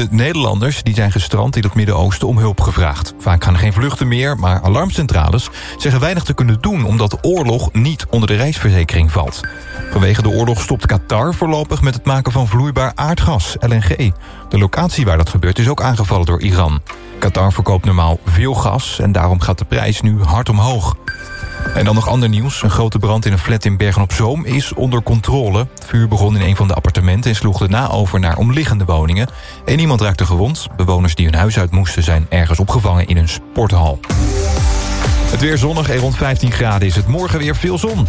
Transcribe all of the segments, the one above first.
De Nederlanders die zijn gestrand in het Midden-Oosten om hulp gevraagd. Vaak gaan er geen vluchten meer, maar alarmcentrales zeggen weinig te kunnen doen... omdat de oorlog niet onder de reisverzekering valt. Vanwege de oorlog stopt Qatar voorlopig met het maken van vloeibaar aardgas, LNG. De locatie waar dat gebeurt is ook aangevallen door Iran. Qatar verkoopt normaal veel gas en daarom gaat de prijs nu hard omhoog. En dan nog ander nieuws. Een grote brand in een flat in Bergen-op-Zoom is onder controle. Vuur begon in een van de appartementen en sloeg daarna over naar omliggende woningen. En iemand raakte gewond. Bewoners die hun huis uit moesten zijn ergens opgevangen in een sporthal. Het weer zonnig en rond 15 graden is het morgen weer veel zon.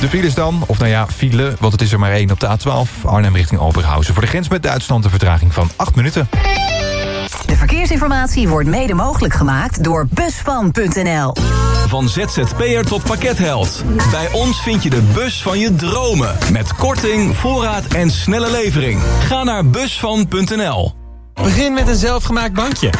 De files dan, of nou ja, file, want het is er maar één op de A12... Arnhem richting Oberhausen. Voor de grens met Duitsland een vertraging van 8 minuten. De verkeersinformatie wordt mede mogelijk gemaakt door Busvan.nl. Van ZZP'er tot pakketheld. Bij ons vind je de bus van je dromen. Met korting, voorraad en snelle levering. Ga naar Busvan.nl. Begin met een zelfgemaakt bankje.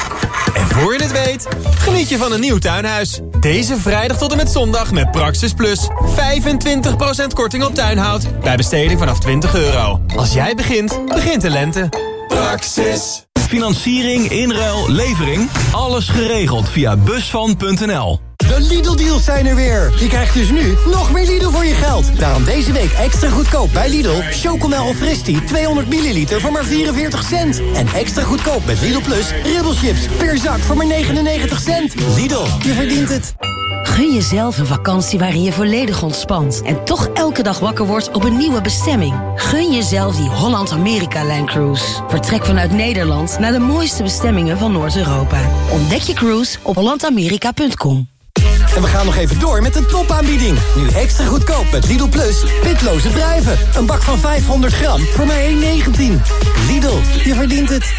En voor je het weet, geniet je van een nieuw tuinhuis. Deze vrijdag tot en met zondag met Praxis Plus. 25% korting op tuinhout. Bij besteding vanaf 20 euro. Als jij begint, begint de lente. Praxis. Financiering, inruil, levering. Alles geregeld via Busvan.nl. De Lidl-deals zijn er weer. Je krijgt dus nu nog meer Lidl voor je geld. Daarom deze week extra goedkoop bij Lidl. Chocomel of Fristi 200 milliliter voor maar 44 cent. En extra goedkoop met Lidl Plus ribbelchips per zak voor maar 99 cent. Lidl, je verdient het. Gun jezelf een vakantie waarin je volledig ontspant... en toch elke dag wakker wordt op een nieuwe bestemming. Gun jezelf die Holland-Amerika-Line Cruise. Vertrek vanuit Nederland naar de mooiste bestemmingen van Noord-Europa. Ontdek je cruise op hollandamerika.com. En we gaan nog even door met een topaanbieding. Nu extra goedkoop met Lidl Plus. Pitloze druiven. Een bak van 500 gram voor maar 1,19. Lidl, je verdient het.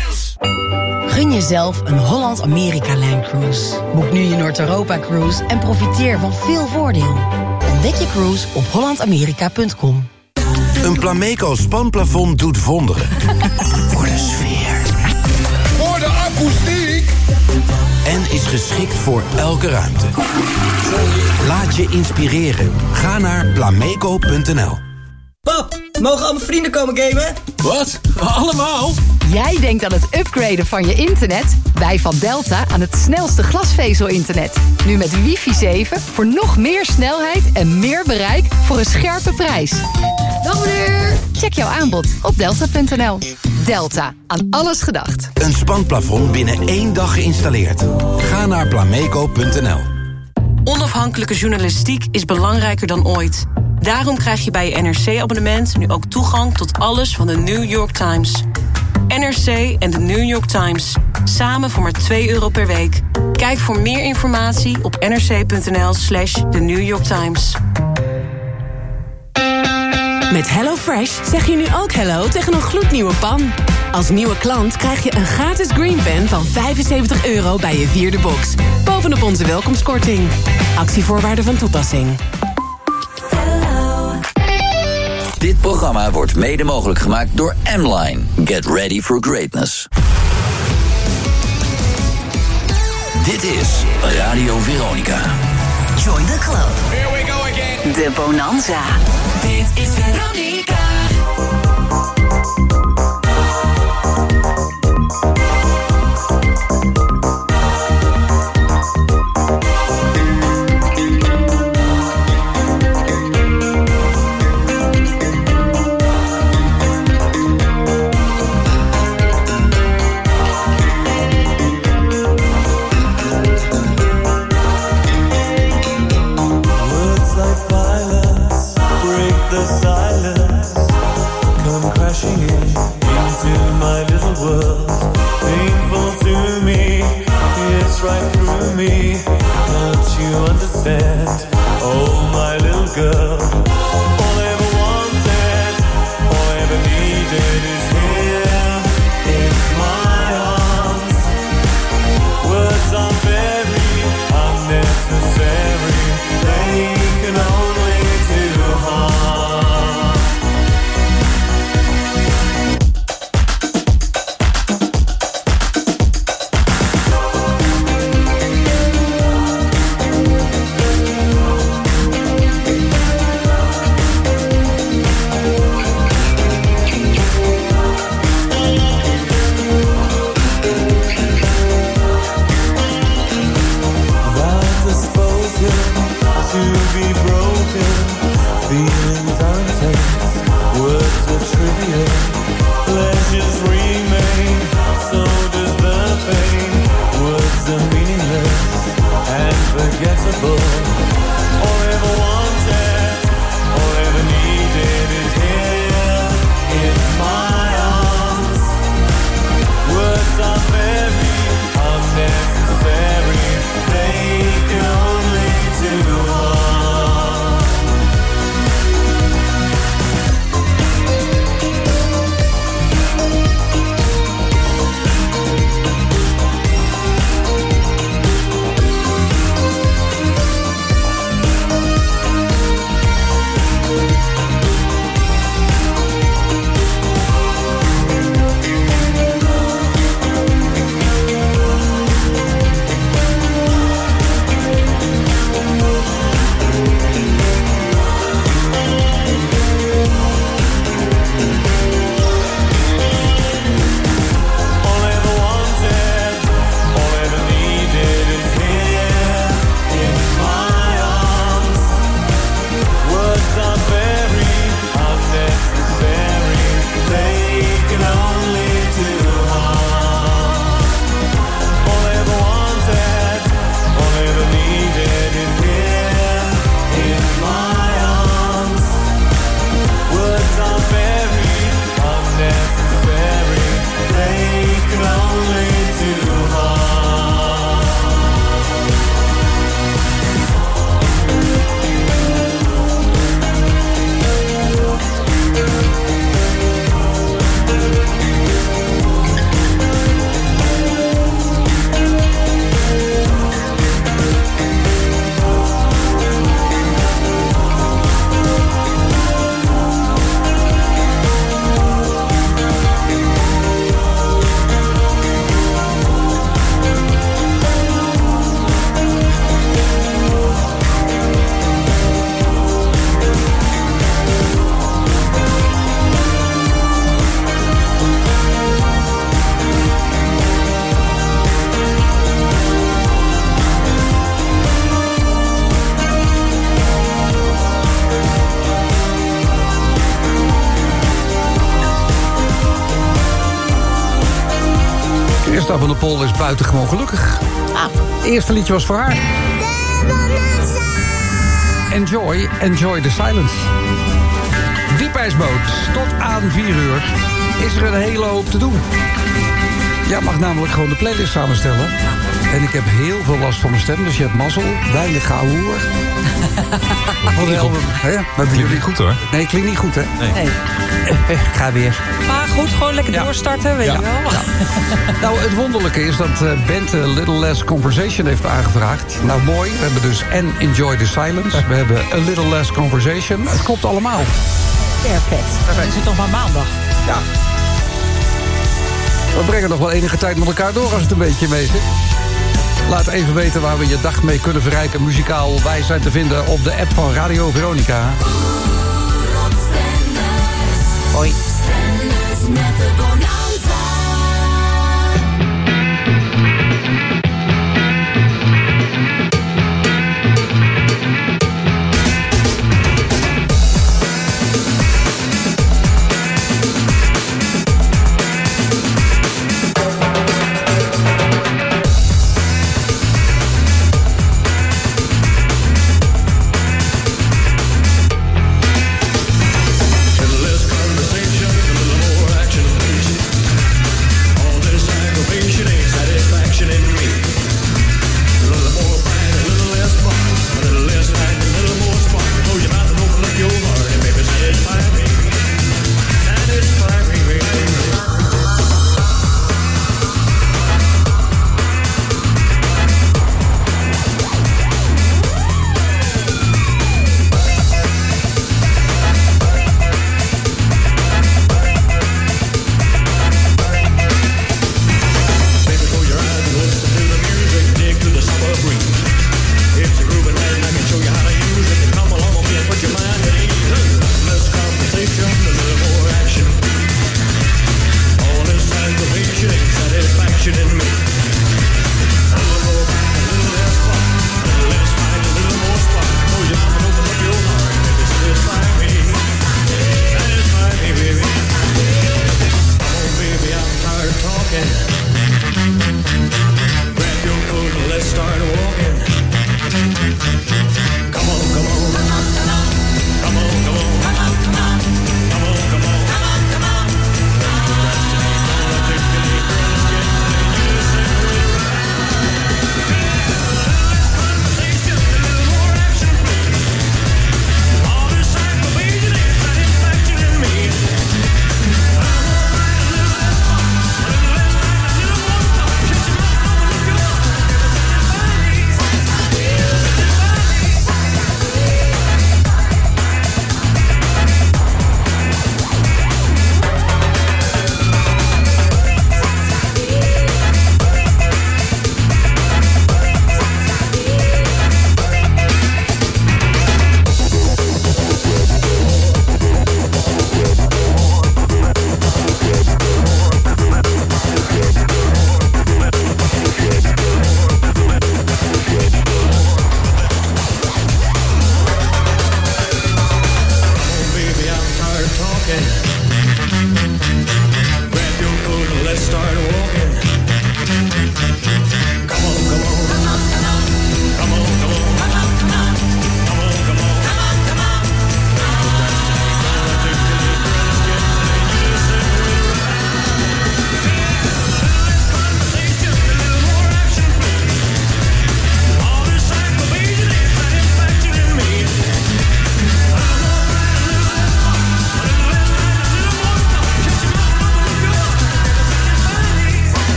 Gun jezelf een Holland-Amerika-Line Cruise. Boek nu je Noord-Europa-cruise en profiteer van veel voordeel. Ontdek je cruise op hollandamerika.com. Een Plameco spanplafond doet wonderen. Voor de sfeer. Voor de akoestiek. En is geschikt voor elke ruimte. Laat je inspireren. Ga naar plameco.nl Pap, mogen al mijn vrienden komen gamen? Wat? Allemaal? Jij denkt aan het upgraden van je internet? Wij van Delta aan het snelste glasvezel-internet. Nu met wifi 7 voor nog meer snelheid en meer bereik voor een scherpe prijs. Dag meneer! Check jouw aanbod op delta.nl. Delta, aan alles gedacht. Een spanplafond binnen één dag geïnstalleerd. Ga naar plameco.nl Onafhankelijke journalistiek is belangrijker dan ooit. Daarom krijg je bij je NRC-abonnement nu ook toegang tot alles van de New York Times. NRC en de New York Times. Samen voor maar 2 euro per week. Kijk voor meer informatie op nrc.nl slash The New York Times. Met HelloFresh zeg je nu ook hello tegen een gloednieuwe pan. Als nieuwe klant krijg je een gratis green pen van 75 euro bij je vierde box. Bovenop onze welkomstkorting. Actievoorwaarden van toepassing. Dit programma wordt mede mogelijk gemaakt door M-Line. Get ready for greatness. Dit is Radio Veronica. Join the club. Here we go again. De Bonanza. Dit is Veronica. Der Pol is buitengewoon gelukkig. Het eerste liedje was voor haar. Enjoy, enjoy the silence. Diepijsboot, tot aan 4 uur is er een hele hoop te doen. Jij mag namelijk gewoon de playlist samenstellen. En ik heb heel veel last van mijn stem, dus je hebt mazzel. Weinig gehoor. Wat een album. Wat Klinkt niet goed hoor. Nee, klinkt niet goed, hè? Nee. Nee. Eh, Ik ga weer. Maar goed, gewoon lekker Ja. doorstarten, weet Ja. je wel. Nou, het wonderlijke is dat eh, Bente Little Less Conversation heeft aangevraagd. Nou, mooi. We hebben dus en Enjoy the Silence. We hebben A Little Less Conversation. Het klopt allemaal. Perfect. Dan is het nog maar maandag. Ja. We brengen nog wel enige tijd met elkaar door als het een beetje mee zit. Laat even weten waar we je dag mee kunnen verrijken muzikaal. Wij zijn te vinden op de app van Radio Veronica. Hoi.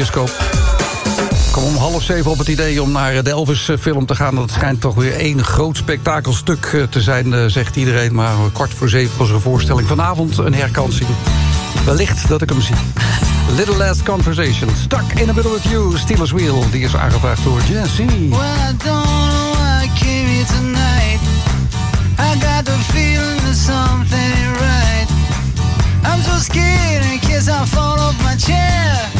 Bioscoop. Ik kwam om half zeven op het idee om naar de Elvis-film te gaan. Dat schijnt toch weer één groot spektakelstuk eh, te zijn, eh, zegt iedereen. Maar kwart voor zeven was een voorstelling. Vanavond een herkansing. Wellicht dat ik hem zie. Little Last Conversation. Stuck in the middle with you. Steelers Wheel. Die is aangevraagd door Jesse. Well, I don't know why I came here tonight. I got the feeling something right. I'm so scared in case I fall off my chair.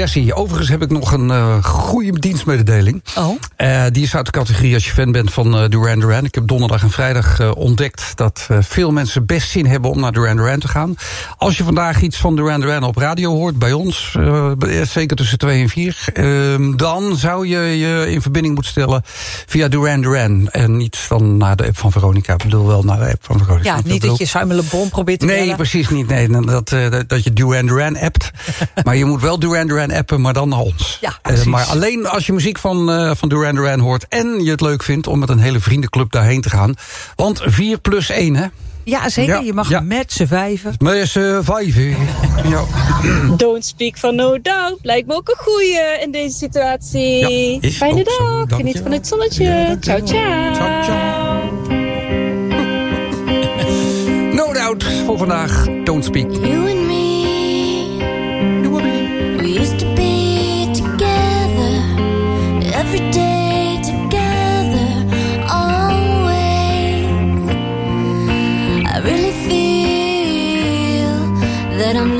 Overigens heb ik nog een eh, goede dienstmededeling. Oh. Eh, die is uit de categorie als je fan bent van eh, Duran Duran. Ik heb donderdag en vrijdag ontdekt dat veel mensen best zin hebben om naar Duran Duran te gaan. Als je vandaag iets van Duran Duran op radio hoort, bij ons, zeker tussen 2 en 4... dan zou je je in verbinding moeten stellen via Duran Duran. En niet dan naar de app van Veronica. Ik bedoel wel naar de app van Veronica. Ja, niet dat je Simon Le Bon probeert te Nee, bellen. precies niet. Nee, dat, dat, dat je Duran Duran appt. maar je moet wel Duran Duran appen, maar dan naar ons. Ja, Eh, maar alleen als je muziek van, eh, van Duran Duran hoort... en je het leuk vindt om met een hele vriendenclub daarheen te gaan. Want 4 plus 1, hè? Ja, zeker. Ja, je mag ja. met z'n vijven. Met z'n vijven. Ja. Don't speak for no doubt. Lijkt me ook een goeie in deze situatie. Ja, Fijne zo. dag. Geniet van het zonnetje. ciao, ciao. No doubt voor vandaag. Don't speak. That I'm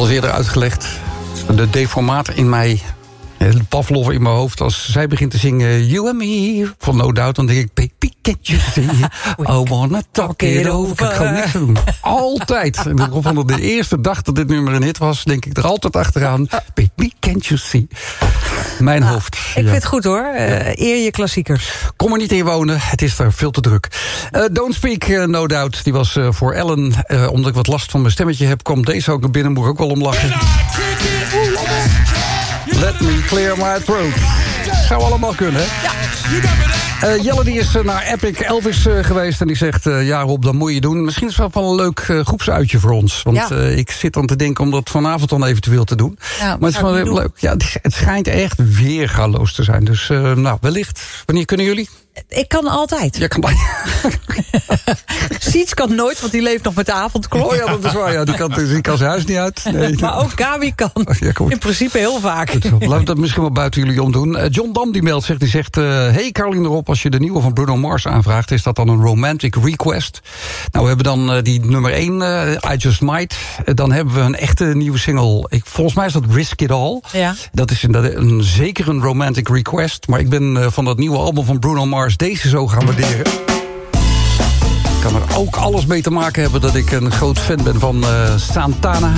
eens eerder uitgelegd. De deformaat in mij, Pavlov in mijn hoofd... als zij begint te zingen You and Me van No Doubt... dan denk ik, baby, can't you see? I wanna talk it over. Kan ik gewoon niks doen. Altijd. En van de eerste dag dat dit nummer een hit was... denk ik er altijd achteraan, baby, can't you see? Mijn hoofd. Ik ja. vind het goed hoor. Eh, eer je klassiekers. Kom er niet in wonen, het is daar veel te druk. Eh, Don't Speak, eh, no doubt, die was eh, voor Ellen. Eh, omdat ik wat last van mijn stemmetje heb, kwam deze ook naar binnen. Moet ik ook wel om lachen. Let me clear my throat. Zou allemaal kunnen, hè? Eh, Jelle die is eh, naar Epic Elvis eh, geweest en die zegt... eh, ja Rob, dat moet je doen. Misschien is het wel een leuk groepsuitje voor ons. Want Ja. ik zit dan te denken om dat vanavond dan eventueel te doen. Ja, maar het is wel leuk. Ja, het, schijnt echt weergaloos te zijn. Dus nou, wellicht. Wanneer kunnen jullie? Ik kan altijd. Ja, kan bij. Siets kan nooit, want die leeft nog met de avondklok. Oh ja, dat is waar. Ja, die, kan, die kan zijn huis niet uit. Nee. Maar ook Gabi kan. Ja, kom. In principe heel vaak. Goed zo. Laten we dat misschien wel buiten jullie omdoen. Eh, John Dam die meldt zich, die zegt... eh, hey Caroline erop, als je de nieuwe van Bruno Mars aanvraagt... is dat dan een romantic request? Nou, we hebben dan eh, die nummer 1, I Just Might. Dan hebben we een echte nieuwe single. Ik, volgens mij is dat Risk It All. Ja. Dat is inderdaad een, zeker een romantic request. Maar ik ben van dat nieuwe album van Bruno Mars... deze zo gaan waarderen. Kan er ook alles mee te maken hebben... dat ik een groot fan ben van eh, Santana.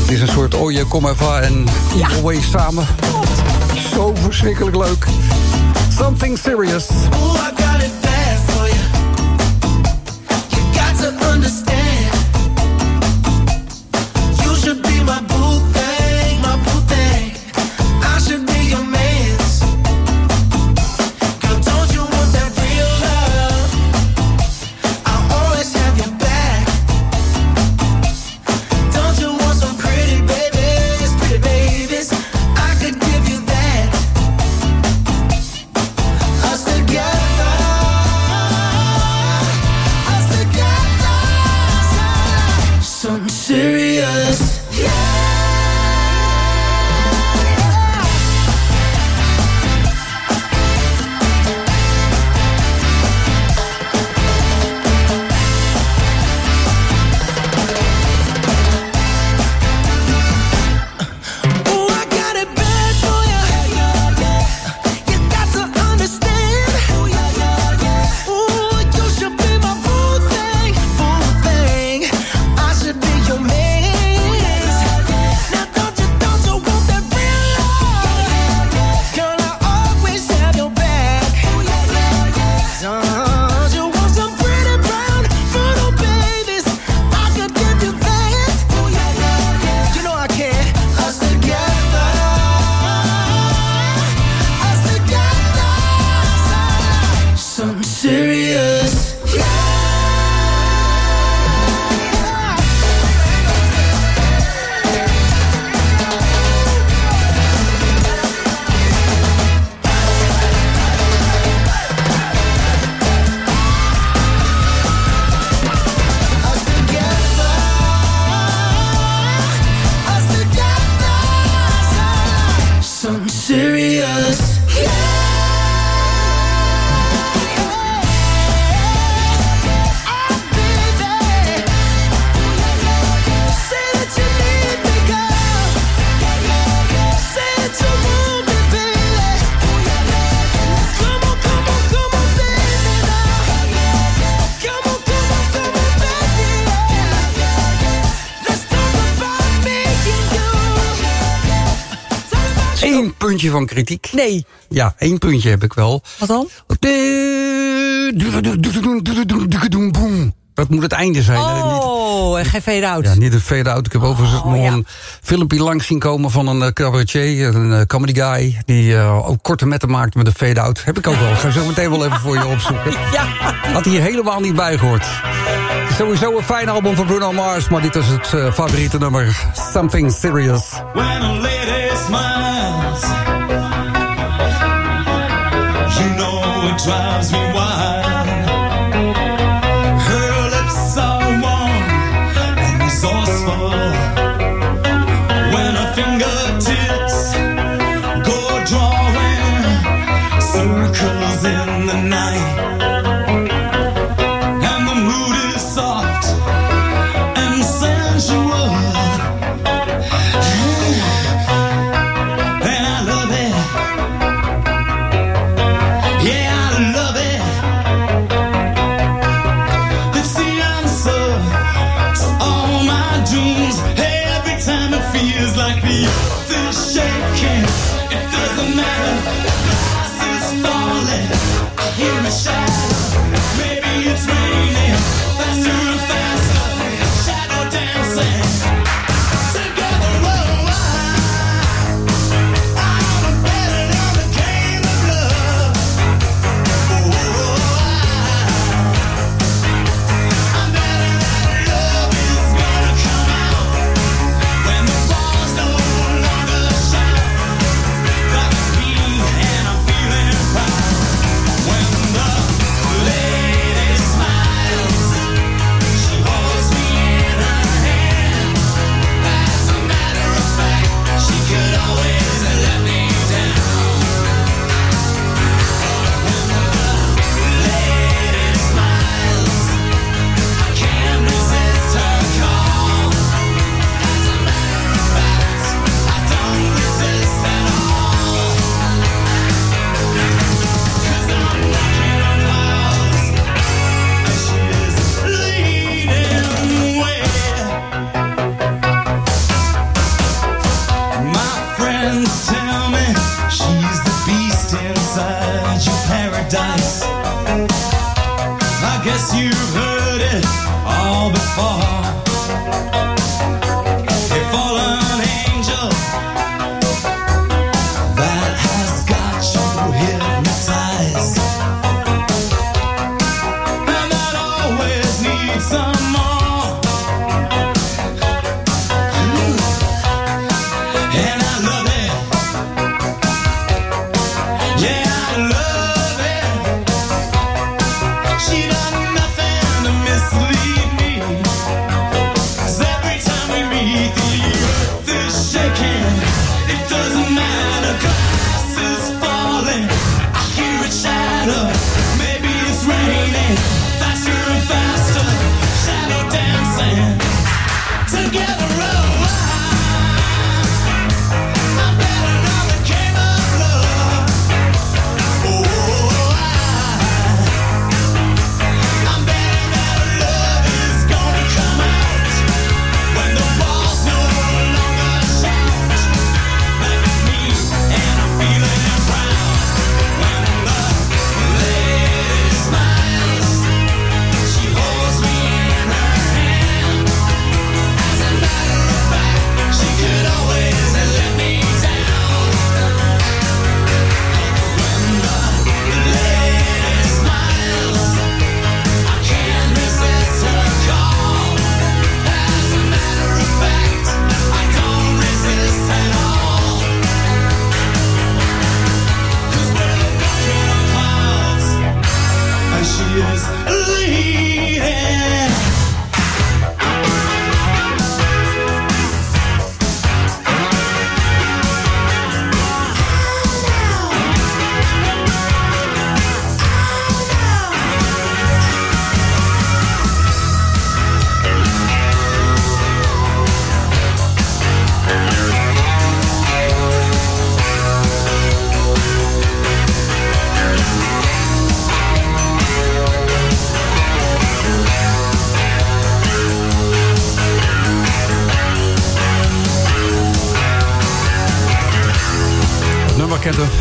Het is een soort oje, kom even en Evil Way samen. Zo verschrikkelijk leuk. Something serious. Ooh, I got it puntje van kritiek. Nee. Ja, één puntje heb ik wel. Wat dan? Dat moet het einde zijn. Niet- Oh, en geen fade-out. Ja, niet een fade-out. Ik heb overigens nog Oh, ja. een filmpje langs zien komen van een eh, cabaretier, een eh, comedy guy, die eh, ook korte metten maakt met een fade-out. Heb ik ook wel. Ga ik zo meteen wel even voor je opzoeken. Ja. Had hier helemaal niet bij gehoord. Sowieso een fijn album van Bruno Mars, maar dit is het eh, favoriete nummer. Something Serious. When a lady smiles, drives me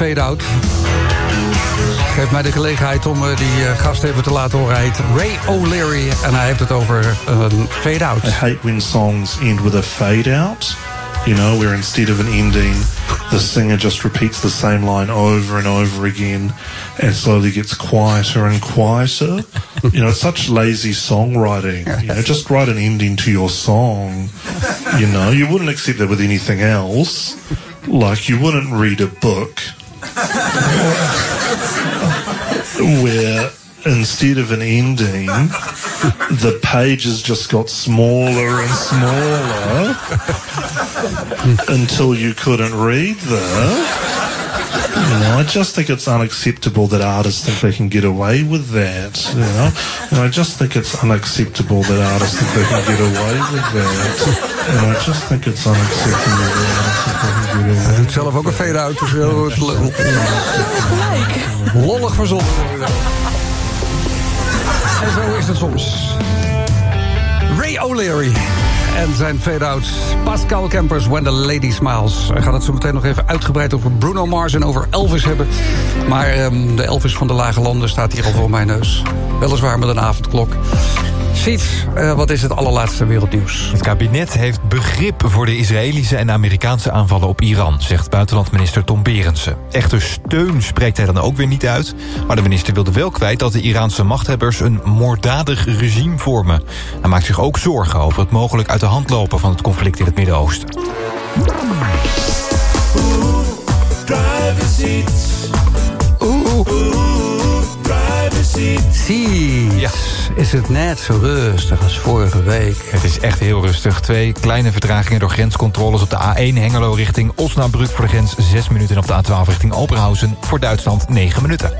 fade-out. Geeft mij de gelegenheid om eh, die eh, gast even te laten horen. Hij heet Ray O'Leary en hij heeft het over een fade-out. I hate when songs end with a fade out. You know, where instead of an ending, the singer just repeats the same line over and over again and slowly gets quieter and quieter. You know, it's such lazy songwriting. You know, just write an ending to your song. You know, you wouldn't accept that with anything else. Like, you wouldn't read a book where instead of an ending, the pages just got smaller and smaller until you couldn't read them. You know, I just think it's unacceptable that artists think they can get away with that. You know, and I just think it's unacceptable that artists think they can get away with that. And I just think it's unacceptable that artists think they can get away. Hij doet zelf ook een fade-out. Dus heel het lollig verzonnen. En zo is het soms. Ray O'Leary. En zijn fade-out. Pascal Campers, When the Lady Smiles. We gaan het zo meteen nog even uitgebreid over Bruno Mars en over Elvis hebben. Maar ehm, de Elvis van de Lage Landen staat hier al voor mijn neus. Weliswaar met een avondklok. Eh, wat is het allerlaatste wereldnieuws? Het kabinet heeft begrip voor de Israëlische en Amerikaanse aanvallen op Iran... zegt buitenlandminister Tom Berendsen. Echte steun spreekt hij dan ook weer niet uit... maar de minister wilde wel kwijt dat de Iraanse machthebbers... een moorddadig regime vormen. Hij maakt zich ook zorgen over het mogelijk uit de hand lopen... van het conflict in het Midden-Oosten. Privacy. Oeh. Privacy. Zie, is het net zo rustig als vorige week. Het is echt heel rustig. Twee kleine vertragingen door grenscontroles op de A1 Hengelo richting Osnabrück voor de grens 6 minuten... en op de A12 richting Oberhausen voor Duitsland 9 minuten.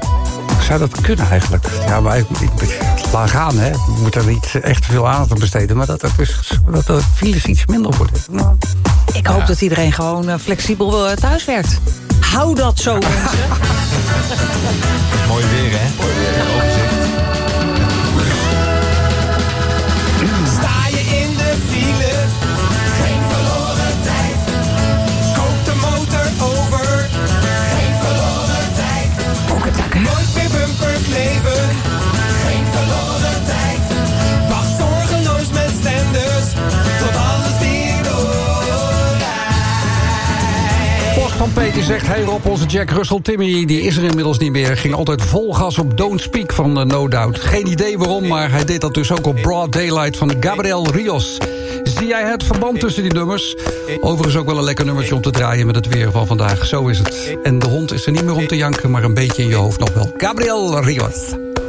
Zou dat kunnen eigenlijk? Ja, maar ik, ik, laat gaan, hè. We moeten er niet echt veel aandacht aan besteden... maar dat, er dus, dat de files iets minder worden. Nou, Ik hoop dat iedereen gewoon eh, flexibel eh, thuis werkt. Hou dat zo, mensen. Mooi weer, hè? Post van Peter zegt... Hey Rob, onze Jack Russell Timmy, die is er inmiddels niet meer. Ging altijd vol gas op Don't Speak van eh, No Doubt. Geen idee waarom, maar hij deed dat dus ook op Broad Daylight van Gabriel Rios. Zie jij het verband tussen die nummers? Overigens ook wel een lekker nummertje om te draaien met het weer van vandaag. Zo is het. En de hond is er niet meer om te janken, maar een beetje in je hoofd nog wel. Gabriel Rios.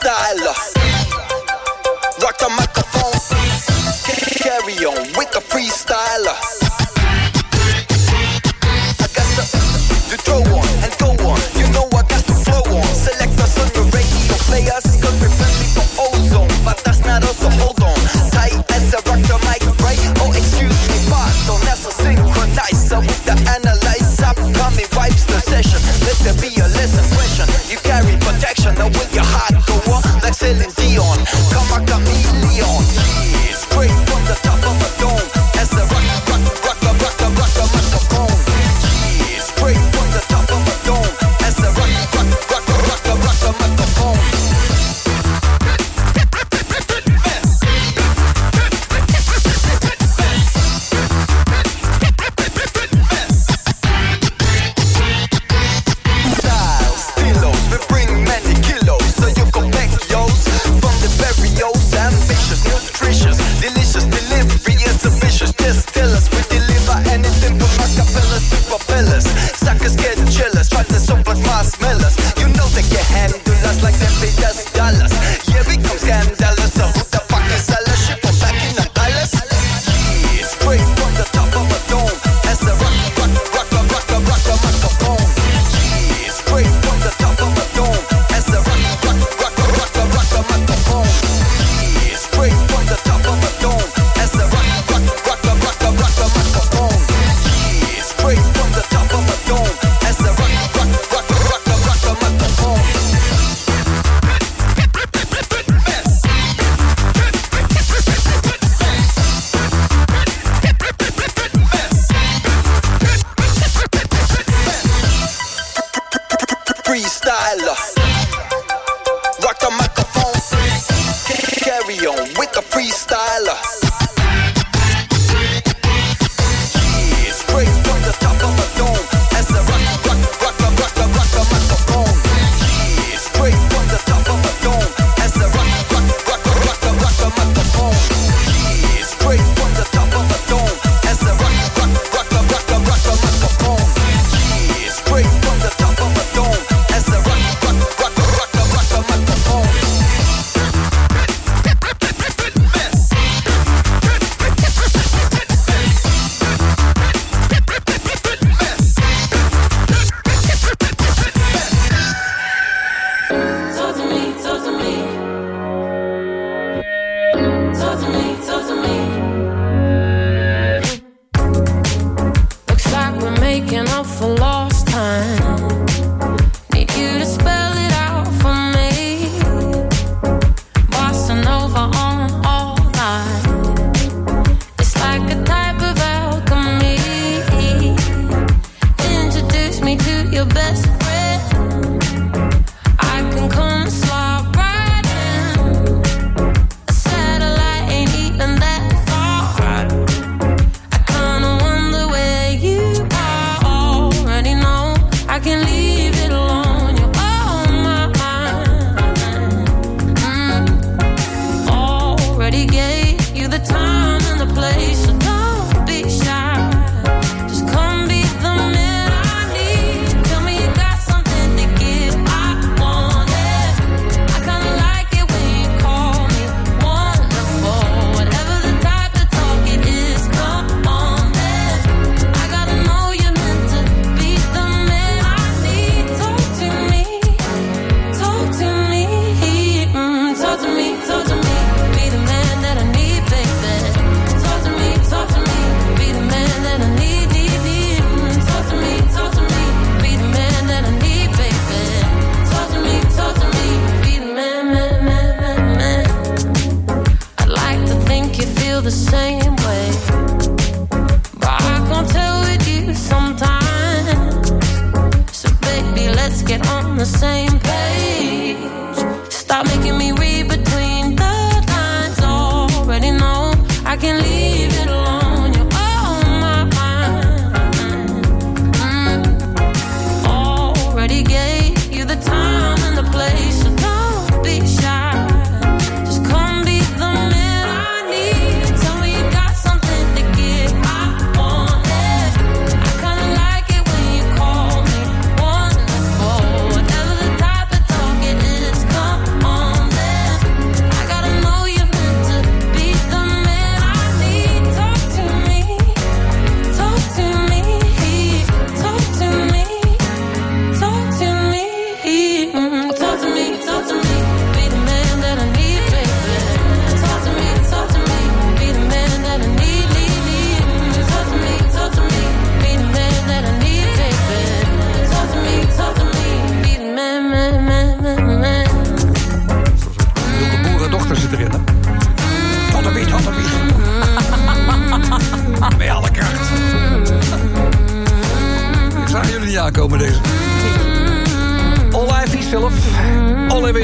style. Rock the microphone. Carry on with the freestyler.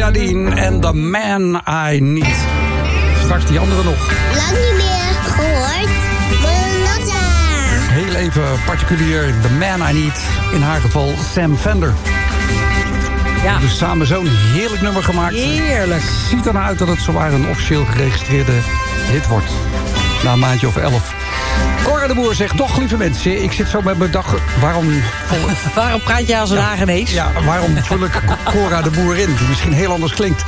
En The Man I Need. Straks die andere nog. Lang niet meer gehoord. Monata. Heel even particulier, The Man I Need. In haar geval Sam Fender. Ja. Dus samen zo'n heerlijk nummer gemaakt. Heerlijk. Ziet ernaar uit dat het zowaar een officieel geregistreerde hit wordt. Na een maandje of elf. Cora de Boer zegt, toch lieve mensen, ik zit zo met mijn dag... Waarom... Waarom praat jij als een Hagenees? Ja, waarom vul ik Cora de Boer in? Die misschien heel anders klinkt.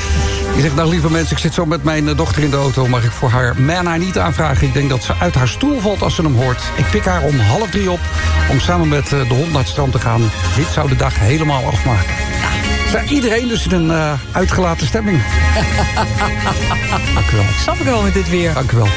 Die zegt, nou lieve mensen, ik zit zo met mijn eh, dochter in de auto... mag ik voor haar man haar niet aanvragen? Ik denk dat ze uit haar stoel valt als ze hem hoort. Ik pik haar om half drie op om samen met eh, de hond naar het strand te gaan. Dit zou de dag helemaal afmaken. Ja, iedereen dus in een eh, uitgelaten stemming. Dank u wel. Snap ik wel met dit weer. Dank u wel.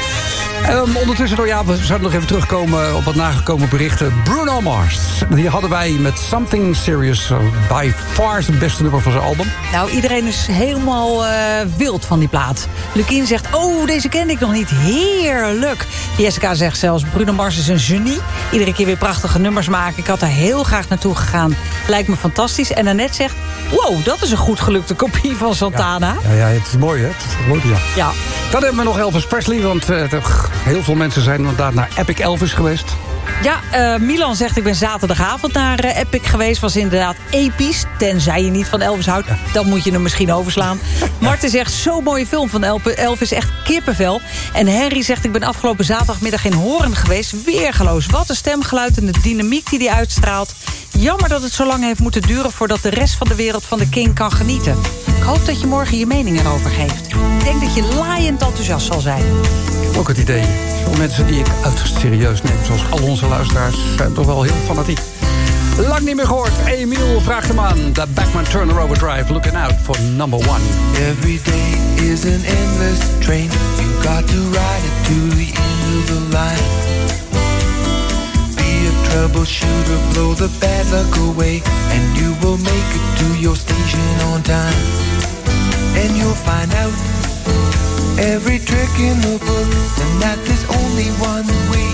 Ehm, ondertussen, oh ja, we zouden nog even terugkomen op wat nagekomen berichten. Bruno Mars. Die hadden wij met Something Serious. eh, by far het beste nummer van zijn album. Nou, iedereen is helemaal eh, wild van die plaat. Lukien zegt, oh, deze kende ik nog niet. Heerlijk. Jessica zegt zelfs, Bruno Mars is een genie. Iedere keer weer prachtige nummers maken. Ik had er heel graag naartoe gegaan. Lijkt me fantastisch. En Annette zegt, wow, dat is een goed gelukte kopie van Santana. Ja, ja het is mooi, hè? Het is mooi, ja. Ja. Dan hebben we nog Elvis Presley, want toch, heel veel mensen zijn inderdaad naar Epic Elvis geweest. Ja, eh, Milan zegt ik ben zaterdagavond naar eh, Epic geweest. Was inderdaad episch. Tenzij je niet van Elvis houdt. Dan moet je hem misschien overslaan. Marten zegt zo'n mooie film van Elvis. Echt kippenvel. En Henry zegt ik ben afgelopen zaterdagmiddag in Hoorn geweest. Weergeloos. Wat een stemgeluid en de dynamiek die hij uitstraalt. Jammer dat het zo lang heeft moeten duren... voordat de rest van de wereld van de King kan genieten. Ik hoop dat je morgen je mening erover geeft. Ik denk dat je laaiend enthousiast zal zijn. Ook het idee. Veel mensen die ik uiterst serieus neem, zoals al onze luisteraars, zijn toch wel heel fanatiek. Lang niet meer gehoord. Emiel vraagt hem aan. De Backman Turner Overdrive. Looking out for number one. Every day is an endless train. You got to ride it to the end of the line. Troubleshooter, blow the bad luck away, and you will make it to your station on time. And you'll find out every trick in the book, and that there's only one way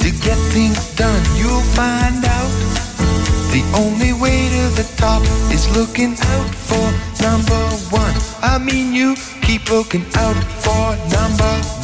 to get things done. You'll find out the only way to the top is looking out for number one. I mean, you keep looking out for number one.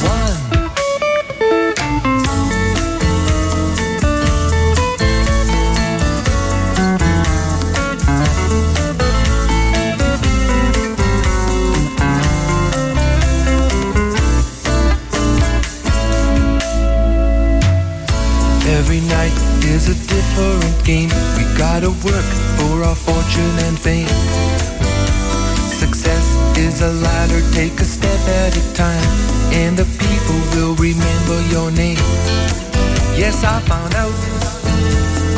Is a different game. We gotta work for our fortune and fame. Success is a ladder, take a step at a time, and the people will remember your name. Yes, I found out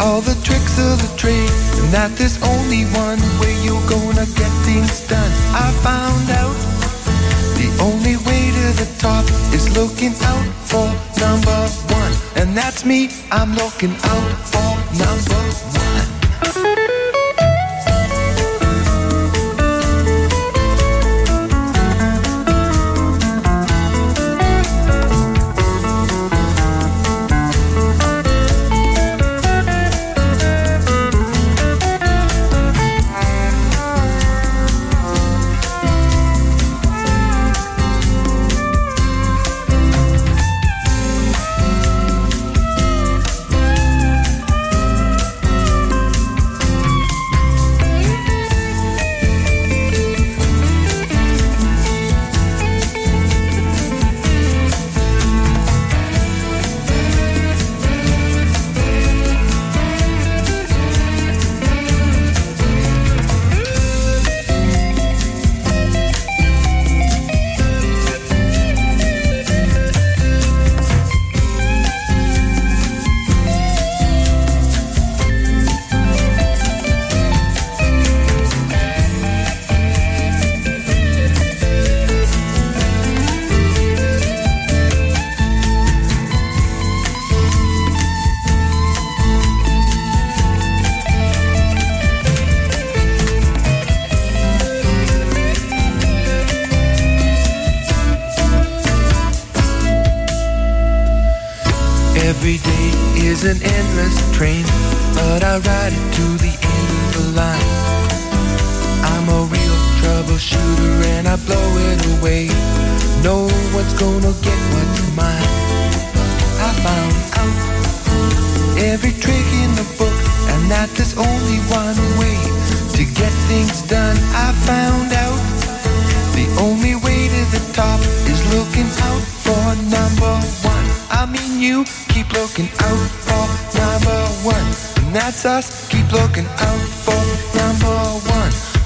all the tricks of the trade, and that there's only one way you're gonna get things done. I found out the only way to the top is looking out for number one. And that's me, I'm looking out for number one.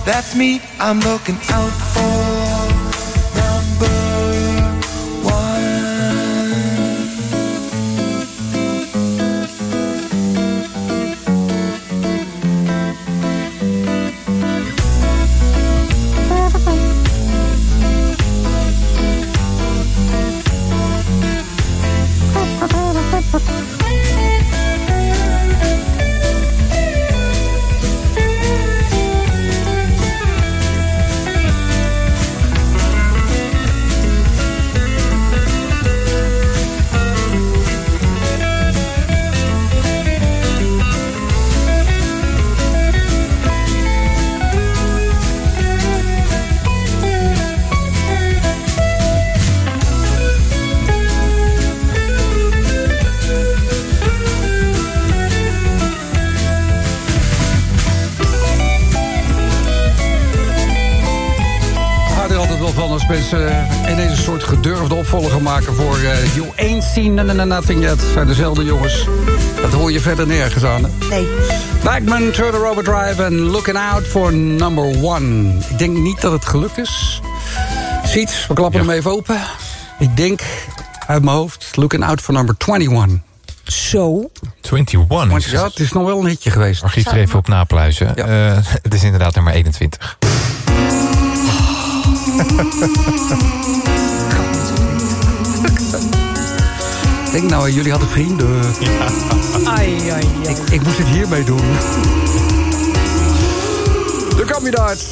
That's me, I'm looking out for mensen ineens een soort gedurfde opvolger maken voor eh, You Ain't Seen Nothing Yet. zijn dezelfde jongens. Dat hoor je verder nergens aan. Hè? Nee. Backman, Turner Overdrive en Looking Out for Number One. Ik denk niet dat het gelukt is. Ziet, we klappen hem even open. Ik denk uit mijn hoofd Looking Out for Number 21. Zo. 21. Ja, het is nog wel een hitje geweest. Archief er even op napluizen. Eh, het is inderdaad nummer 21. Denk nou, jullie hadden vrienden. Ai, ai, ai. Ik, ik moest het hiermee doen. De kandidaat.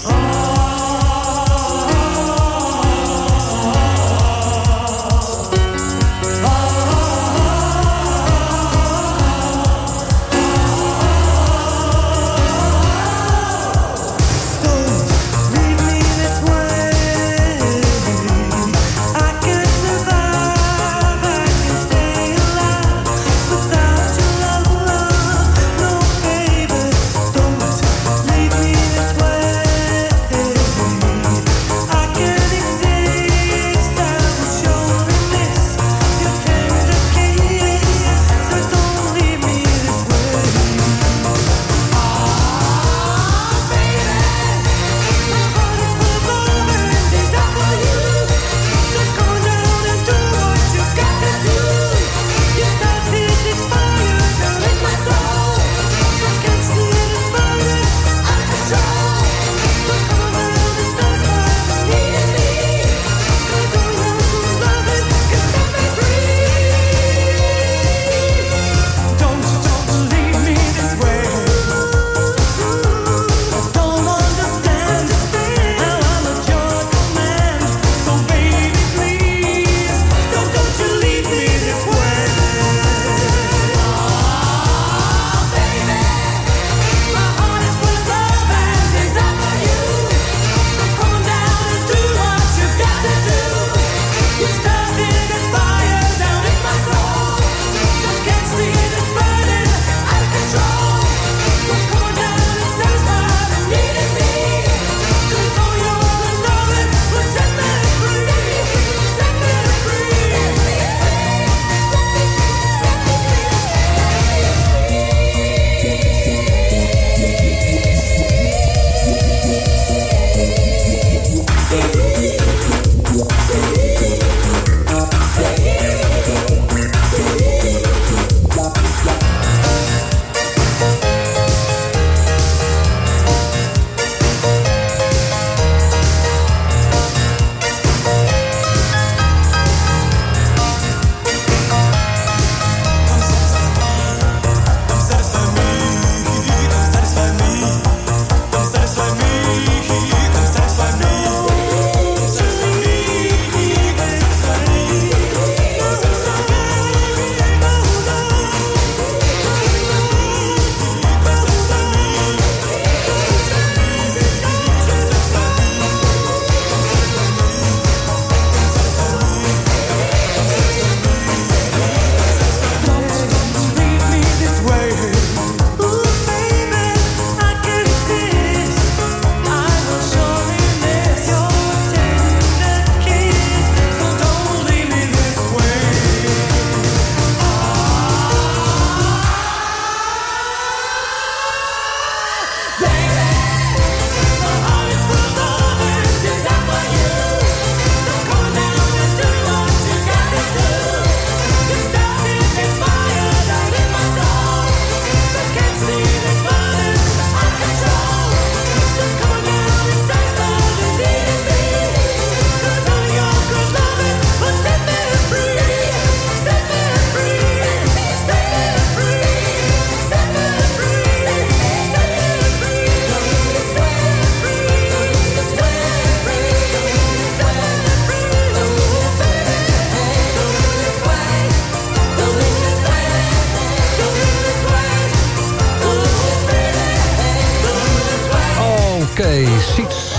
Siets.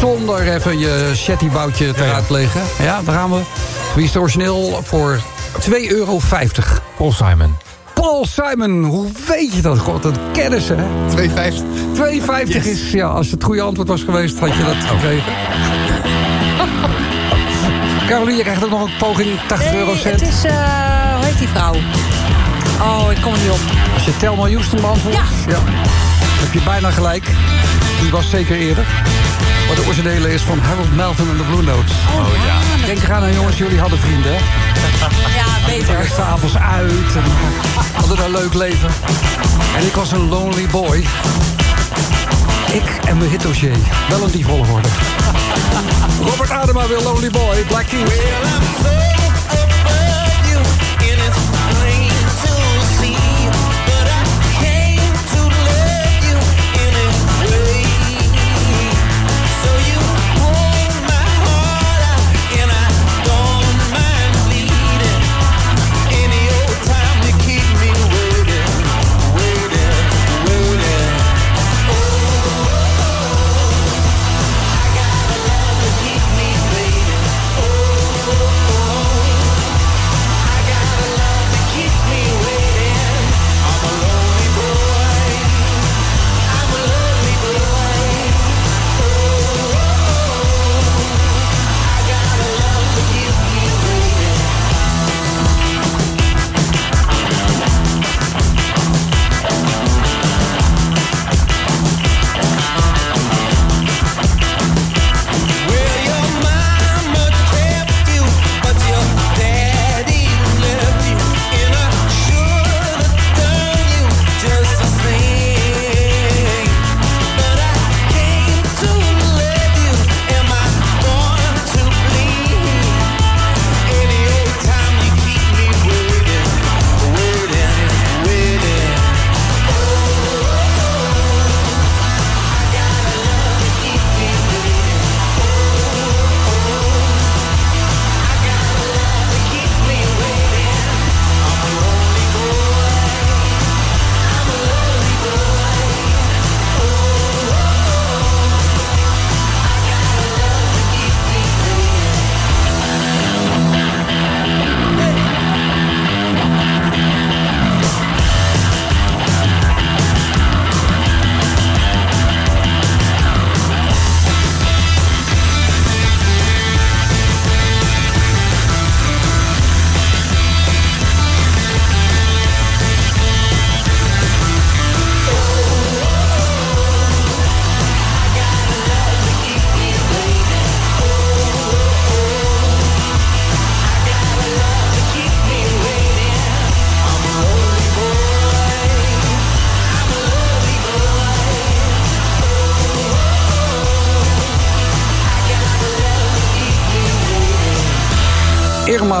Zonder even je shetty-boutje te raadplegen. Ja, daar gaan we. Wie is het origineel voor 2,50 euro? Paul Simon. Paul Simon, hoe weet je dat? God, dat kennen ze, hè? 2,50. 2,50 is, ja, als het goede antwoord was geweest, had je dat gekregen. Caroline, je krijgt ook nog een poging 80 Nee, eurocent. het is, eh, hoe heet die vrouw? Oh, ik kom er niet op. Als je Telma Houston beantwoordt, ja. Heb je bijna gelijk. Die was zeker eerder. Maar de originele is van Harold Melvin en de Blue Notes. Oh ja. Denk eraan, aan, jongens, jullie hadden vrienden, hè? Ja, beter. S'avonds uit en hadden een leuk leven. En ik was een lonely boy. Ik en mijn hitdossier. Wel in die volgorde. Robert Adema wil Lonely Boy, Black Keys.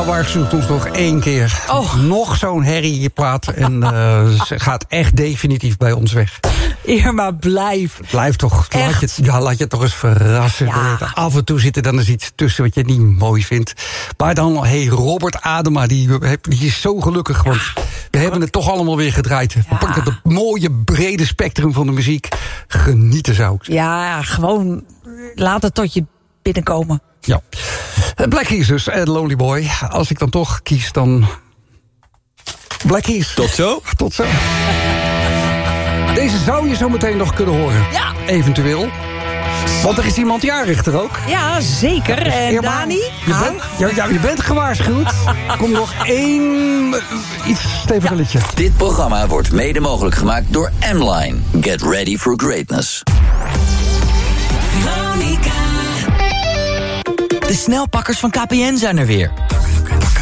Waarschuwt ons nog één keer. Nog zo'n herrieplaat en eh, ze gaat echt definitief bij ons weg. Irma, blijf. Blijf toch, laat je, ja, laat je toch eens verrassen. Af en toe zit er dan eens iets tussen wat je niet mooi vindt. Maar dan, hey, Robert Adema, die, die is zo gelukkig. Want we hebben het toch allemaal weer gedraaid. We pakken het mooie brede spectrum van de muziek. Genieten zou ik Ja, gewoon laat het tot je binnenkomen. Ja. Black Keys dus, en Lonely Boy. Als ik dan toch kies, dan... Black Keys. Tot zo? Tot zo. Deze zou je zo meteen nog kunnen horen. Ja. Eventueel. Want er is iemand jarig er ook. Ja, zeker. Dus En Irma, Dani? Je bent, ja, ja, je bent gewaarschuwd. Kom nog één eh, iets steviger liedje. Dit programma wordt mede mogelijk gemaakt door M-Line. Get ready for greatness. De snelpakkers van KPN zijn er weer.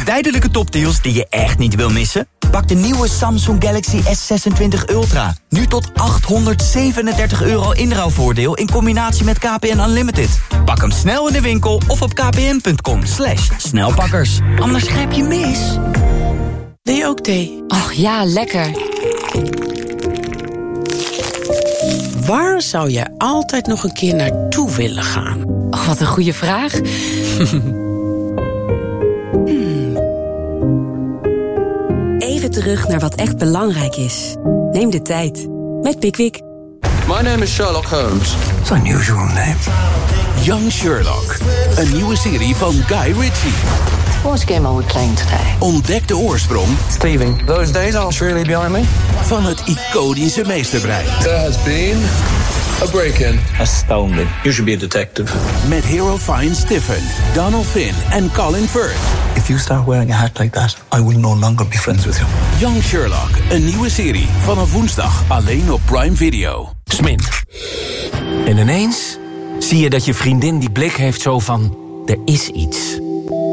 Tijdelijke topdeals die je echt niet wil missen? Pak de nieuwe Samsung Galaxy S26 Ultra. Nu tot 837 euro inruilvoordeel in combinatie met KPN Unlimited. Pak hem snel in de winkel of op kpn.com slash snelpakkers. Anders grijp je mis. Wil je ook thee? Ach ja, lekker. Waar zou je altijd nog een keer naartoe willen gaan? Oh, wat een goede vraag. Even terug naar wat echt belangrijk is. Neem de tijd. Met Pickwick. My name is Sherlock Holmes. It's an unusual name. Young Sherlock. Een nieuwe serie van Guy Ritchie. Game playing today? Ontdek de oorsprong Steven, those days are surely behind me. van het iconische meesterbrein. There has been a break-in. Astounding. You should be a detective. Met Hero Fine Stiffen, Donald Finn en Colin Firth. If you start wearing a hat like that, I will no longer be friends with you. Young Sherlock, een nieuwe serie. Vanaf woensdag alleen op Prime Video. Smint. En ineens zie je dat je vriendin die blik heeft zo van... er is iets.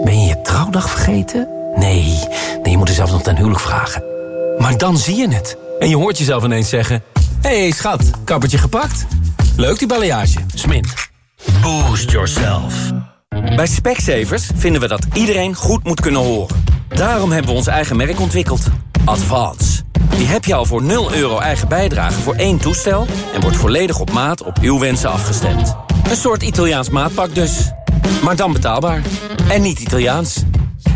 Ben je je trouwdag vergeten? Nee, je moet er zelfs nog ten huwelijk vragen. Maar dan zie je het. En je hoort jezelf ineens zeggen... Hé hey, schat, kappertje gepakt? Leuk die balayage. Smint. Boost yourself. Bij Specsavers vinden we dat iedereen goed moet kunnen horen. Daarom hebben we ons eigen merk ontwikkeld. Advance. Die heb je al voor 0 euro eigen bijdrage voor één toestel... en wordt volledig op maat op uw wensen afgestemd. Een soort Italiaans maatpak dus. Maar dan betaalbaar. En niet Italiaans.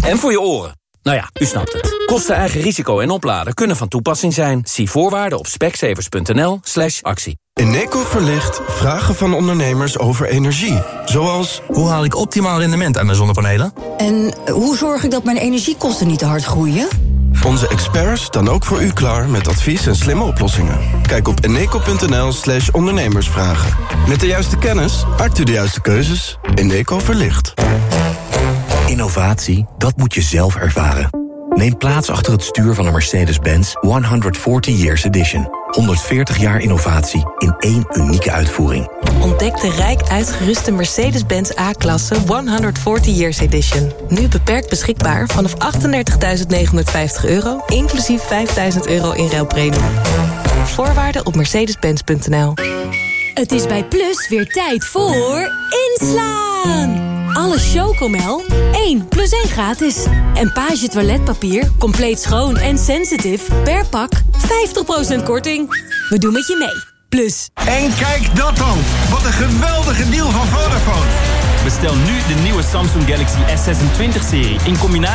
En voor je oren. Nou ja, u snapt het. Kosten eigen risico en opladen kunnen van toepassing zijn. Zie voorwaarden op specsavers.nl slash actie. Eneco verlicht vragen van ondernemers over energie. Zoals, hoe haal ik optimaal rendement aan mijn zonnepanelen? En hoe zorg ik dat mijn energiekosten niet te hard groeien? Onze experts staan ook voor u klaar met advies en slimme oplossingen. Kijk op eneco.nl slash ondernemersvragen. Met de juiste kennis maakt u de juiste keuzes. Eneco verlicht. Innovatie, dat moet je zelf ervaren. Neem plaats achter het stuur van de Mercedes-Benz 140 Years Edition. 140 jaar innovatie in één unieke uitvoering. Ontdek de rijk uitgeruste Mercedes-Benz A-klasse 140 Years Edition. Nu beperkt beschikbaar vanaf 38.950 euro, inclusief 5.000 euro in ruilpremie. Voorwaarden op mercedes-benz.nl. Het is bij Plus weer tijd voor inslaan. Alle Chocomel 1 plus 1 gratis. En Page toiletpapier, compleet schoon en sensitive per pak 50% korting. We doen met je mee. Plus. En kijk dat dan! Wat een geweldige deal van Vodafone! Bestel nu de nieuwe Samsung Galaxy S26-serie in combinatie